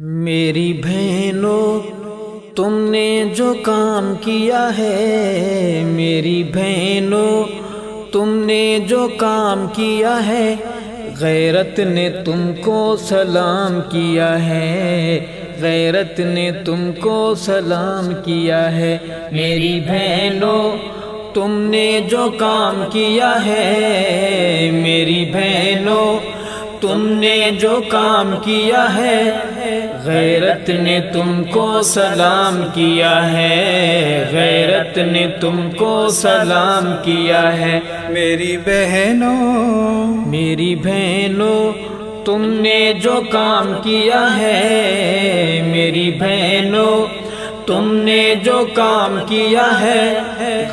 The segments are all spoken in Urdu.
میری بہنوں، تم نے جو کام کیا ہے، میری بہنوں، تم نے جو کام کیا ہے، غیرت نے تم کو سلام کیا ہے، غیرت نے تم کو سلام کیا ہے۔ میری بہنوں، تم نے جو کام کیا ہے، میری بہنوں تم نے جو کام کیا ہے غیرت نے تم کو سلام کیا ہے۔ غیرت نے تم کو سلام کیا ہے۔ میری بہنوں میری بہنوں تم نے جو کام کیا ہے میری بہنوں تم نے جو کام کیا ہے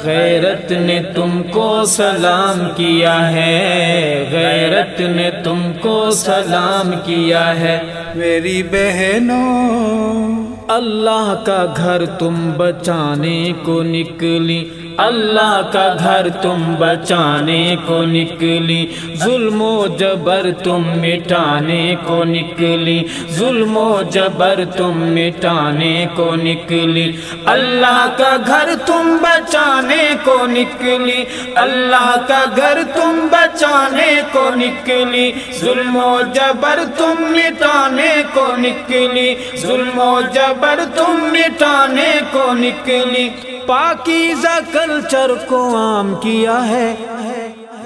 غیرت نے تم کو سلام کیا ہے۔ غیرت نے تم کو سلام کیا ہے۔ میری بہنوں اللہ کا گھر تم بچانے کو نکلی۔ اللہ کا گھر تم بچانے کو نکلی، ظلم و جبر تم مٹانے کو نکلی، ظلم و جبر تم مٹانے کو نکلی۔ اللہ کا گھر تم بچانے کو نکلی، اللہ کا گھر تم بچانے کو نکلی، ظلم و جبر تم مٹانے کو نکلی، ظلم و جبر تم مٹانے کو نکلی۔ پاکیزہ کلچر کو عام کیا ہے۔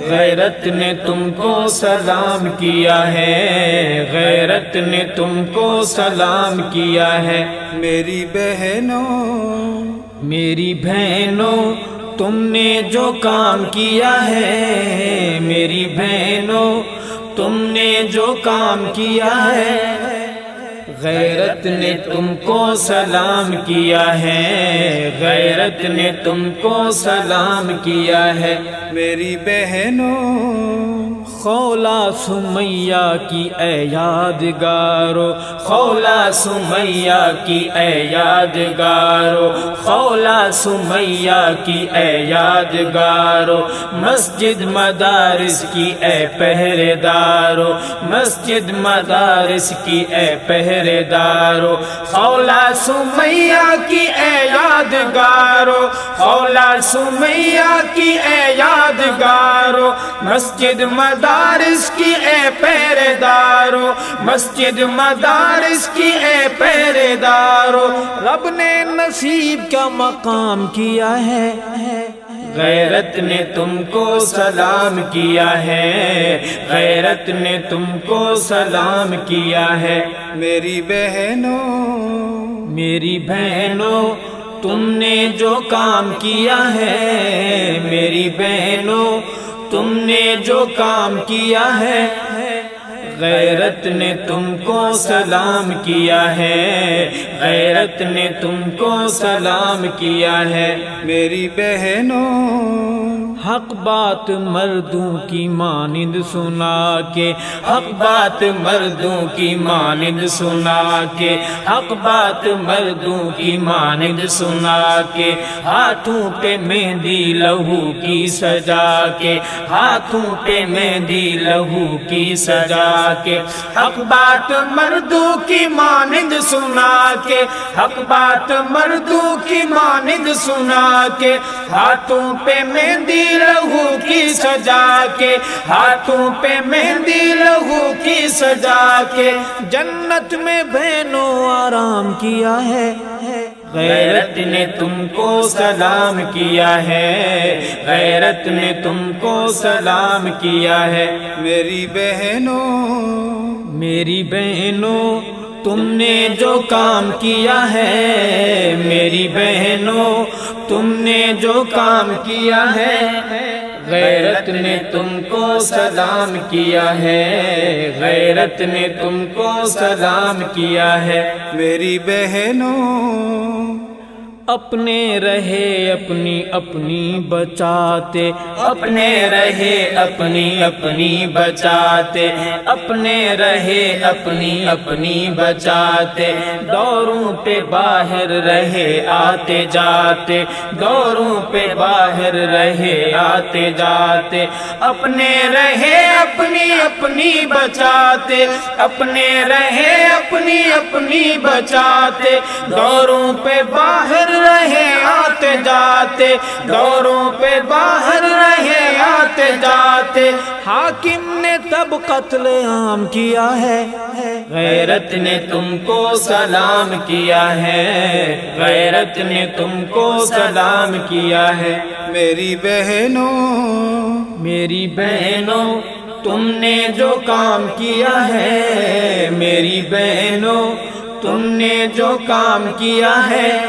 غیرت نے تم کو سلام کیا ہے۔ غیرت نے تم کو سلام کیا ہے۔ میری بہنوں میری بہنوں تم نے جو کام کیا ہے۔ میری بہنوں تم نے جو کام کیا ہے۔ غیرت نے تم کو سلام کیا ہے، غیرت نے تم کو سلام کیا ہے۔ میری بہنوں خولا سمیہ کی اے یادگارو، خولا سمیہ کی اے یادگارو، خولا سمیہ کی اے یادگارو، مسجد مدارس کی اے پہرے دارو مسجد مدارس کی اے پہرے دارو خولا سمیہ کی اے یادگارو، خولا سمیہ کی اے یادگارو، مسجد مدارس کی، اے پہرے دارو مسجد مدارس کی، اے پہرے دارو رب نے نصیب کا مقام کیا ہے۔ غیرت نے تم کو سلام کیا ہے۔ غیرت نے تم کو سلام کیا ہے۔ میری بہنوں میری بہنوں، تم نے جو کام کیا ہے۔ میری بہنوں تم نے جو کام کیا ہے، غیرت نے تم کو سلام کیا ہے۔ غیرت نے تم کو سلام کیا ہے۔ میری بہنوں حق بات مردوں کی مانند سنا کے، حق بات مردوں کی مانند سنا کے، حق بات مردوں کی مانند سنا کے، ہاتھوں پہ مہندی لہو کی سجا کے، ہاتھوں پہ مہندی لہو کی سجا کے، حق بات مردوں کی مانند سنا کے، حق بات مردوں کی مانند سنا کے، ہاتھوں پہ مہندی لہو کی سجا کے، ہاتھوں پہ مہندی لہو کی سجا کے۔ جنت میں بہنوں آرام کیا ہے۔ غیرت نے تم کو سلام کیا ہے۔ غیرت نے تم کو سلام کیا ہے۔ میری بہنوں میری بہنوں تم نے جو کام کیا ہے، میری بہنوں، تم نے جو کام کیا ہے، غیرت نے تم کو سلام کیا ہے، غیرت نے تم کو سلام کیا ہے۔ میری بہنوں اپنے رہے، اپنی اپنی بچاتے۔ اپنے رہے، اپنی اپنی بچاتے۔ اپنے رہے، اپنی اپنی بچاتے۔ دوروں پہ باہر رہے، آتے جاتے۔ دوروں پہ باہر رہے، آتے جاتے۔ اپنے رہے، اپنی اپنی بچاتے۔ اپنے رہے، اپنی اپنی بچاتے۔ دوروں پہ باہر آتے جاتے دوروں پہ باہر رہے آتے جاتے۔ حاکم نے تب قتل عام کیا ہے۔ غیرت نے تم کو سلام کیا ہے۔ غیرت نے تم کو سلام کیا ہے۔ میری بہنوں میری بہنوں تم نے جو کام کیا ہے۔ میری بہنوں تم نے جو کام کیا ہے۔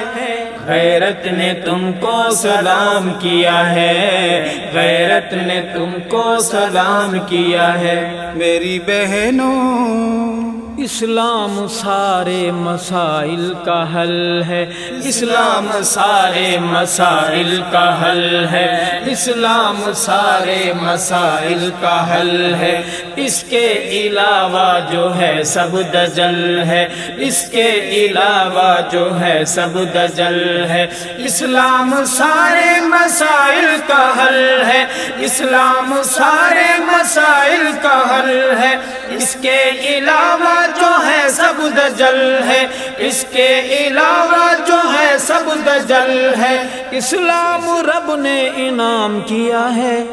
غیرت نے تم کو سلام کیا ہے۔ غیرت نے تم کو سلام کیا ہے۔ میری بہنوں اسلام سارے مسائل کا حل ہے۔ اسلام سارے مسائل کا حل ہے۔ اسلام سارے مسائل کا حل ہے۔ اس کے علاوہ جو ہے سب دجل ہے۔ اس کے علاوہ جو ہے سب دجل ہے۔ اسلام سارے مسائل کا حل ہے۔ اسلام سارے مسائل کا حل ہے۔ اس کے علاوہ جو ہے سب دجل ہے۔ اس کے علاوہ جو ہے سب دجل ہے۔ اسلام رب نے انعام کیا ہے۔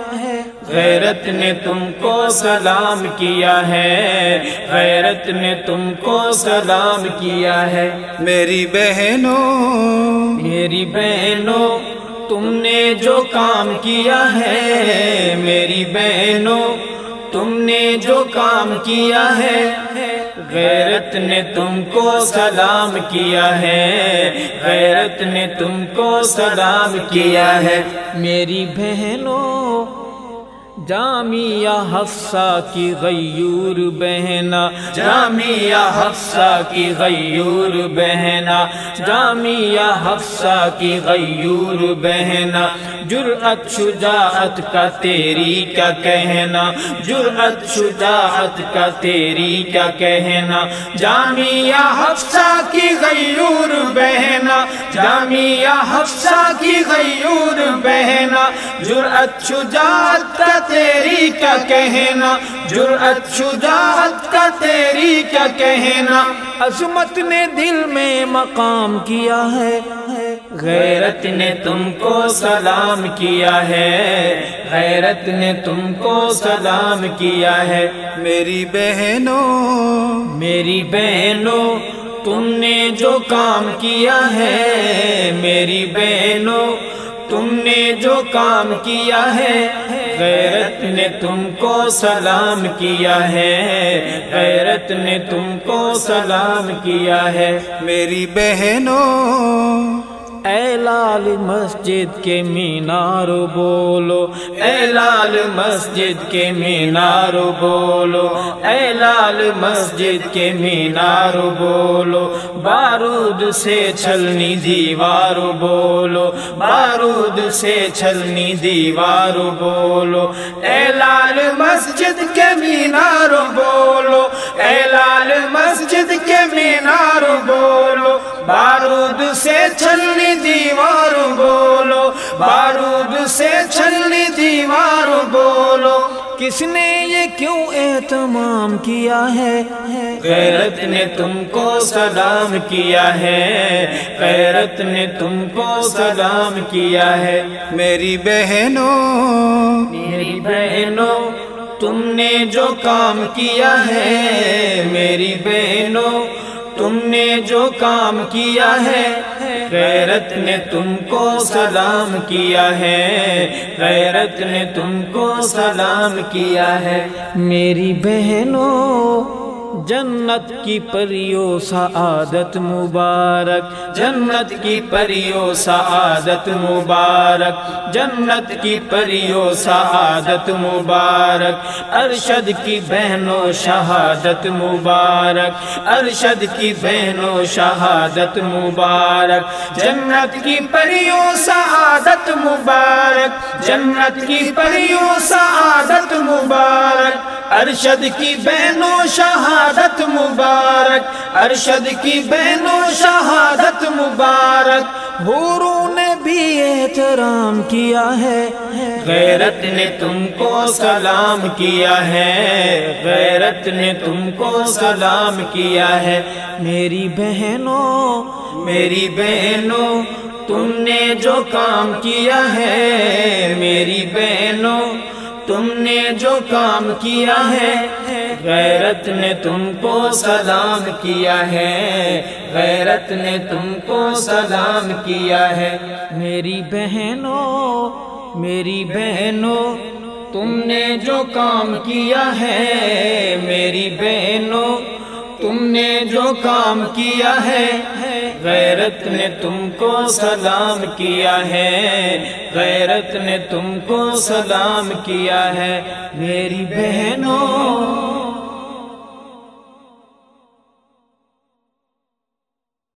غیرت نے تم کو سلام کیا ہے۔ غیرت نے تم کو سلام کیا ہے۔ میری بہنوں میری بہنوں، تم نے جو کام کیا ہے۔ میری بہنوں، تم نے جو کام کیا ہے۔ غیرت نے تم کو سلام کیا ہے۔ غیرت نے تم کو سلام کیا ہے۔ میری بہنوں جامعہ حفصہ کی غیور بہنا، جامعہ حفصہ کی غیور بہنا، جامعہ حفصہ کی غیور بہنا، جرأت شجاعت کا تیری کیا کہنا، جرأت شجاعت کا تیری کیا کہنا، جامعہ حفصہ کی غیور بہنا، جامعہ حفصہ کی غیور بہنا، جرأت شجاعت کا تیری کیا کہنا؟ جرأت شجاعت کا تیری کیا کہنا؟ عظمت نے دل میں مقام کیا ہے۔ غیرت نے تم کو سلام کیا ہے۔ غیرت نے تم کو سلام کیا ہے۔ میری بہنوں میری بہنوں، تم نے جو کام کیا ہے۔ میری بہنوں، تم نے جو کام کیا ہے۔ غیرت نے تم کو سلام کیا ہے۔ غیرت نے تم کو سلام کیا ہے۔ میری بہنوں اے لال مسجد کے مینار بولو، اے لال مسجد کے مینار بولو، اے لال مسجد کے مینار بولو، بارود سے چھلنی دیوار بولو، بارود سے چھلنی دیوار بولو، اے لال مسجد کے مینار بارود سے چھلنی دیوار بولو، بارود سے چھلنی دیوار بولو۔ کس نے یہ کیوں اہتمام کیا ہے؟ غیرت نے تم کو سلام کیا ہے۔ غیرت نے تم کو سلام کیا ہے۔ میری بہنوں میری بہنوں، تم نے جو کام کیا ہے، میری بہنوں تم نے جو کام کیا ہے، غیرت نے تم کو سلام کیا ہے۔ غیرت نے تم کو سلام کیا ہے۔ میری بہنوں جنت کی پریو سعادت مبارک، جنت کی پریو سعادت مبارک، جنت کی پریو سعادت مبارک۔ ارشد کی بہنوں شہادت مبارک، ارشد کی بہنوں شہادت مبارک۔ جنت کی پریو سعادت مبارک، جنت کی پریو سعادت مبارک۔ ارشد کی بہنوں شہادت مبارک، ارشد کی بہنوں شہادت مبارک۔ حوروں نے بھی احترام کیا ہے، غیرت نے تم کو سلام کیا ہے۔ غیرت نے تم کو سلام کیا ہے۔ میری بہنوں میری بہنوں، تم نے جو کام کیا ہے، میری بہنوں تم نے جو کام کیا ہے، غیرت نے تم کو سلام کیا ہے۔ غیرت نے تم کو سلام کیا ہے۔ میری بہنوں میری بہنوں، تم نے جو کام کیا ہے، میری بہنوں، تم نے جو کام کیا ہے، غیرت نے تم کو سلام کیا ہے۔ غیرت نے تم کو سلام کیا ہے میری بہنوں